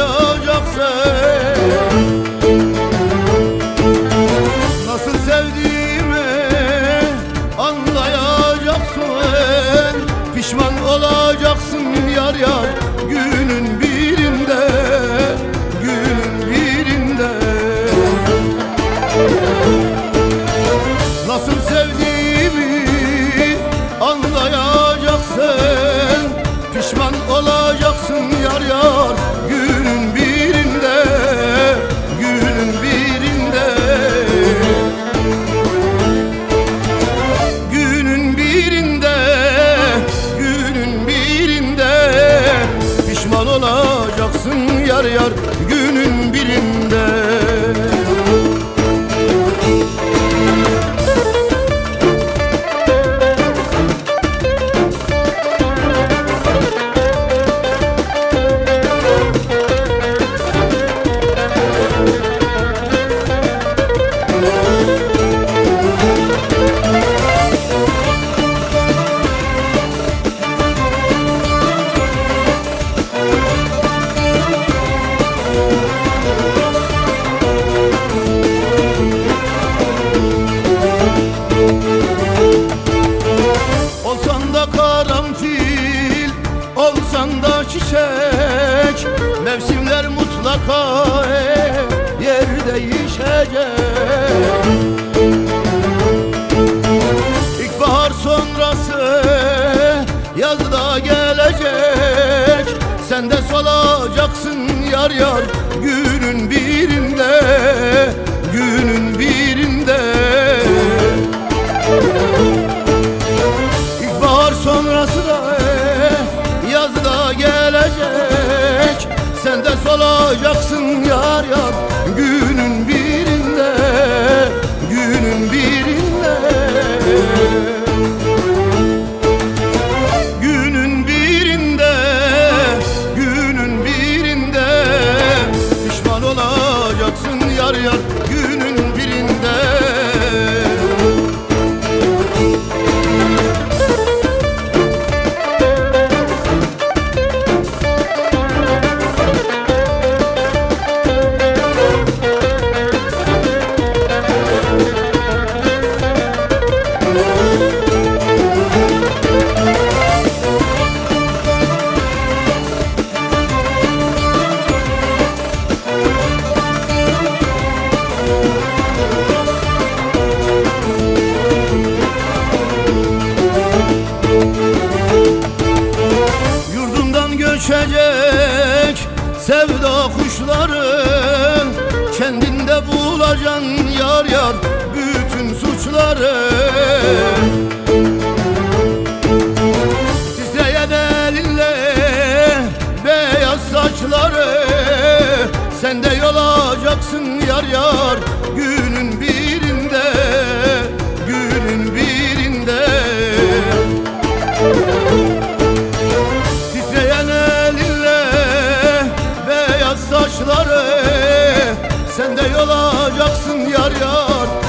ağlayacaksın Nasıl sevdiğimi anlayacaksın. Pişman olacaksın yar yar günün birinde Günün birinde. Nasıl sevdiğimi anlayacaksın. Pişman olacaksın yar yar gül mutlaka e, yer değişecek. İlkbahar sonrası yazda gelecek. Sen de solacaksın yar yar günün birinde Günün birinde de solacaksın yar yar günün birinde Günün birinde Göçecek sevda kuşları Kendinde bulacaksın yar yar bütün suçları Titreyen elinle beyaz saçları Sen de yol alacaksın yar yar günün alacaksın yar yar.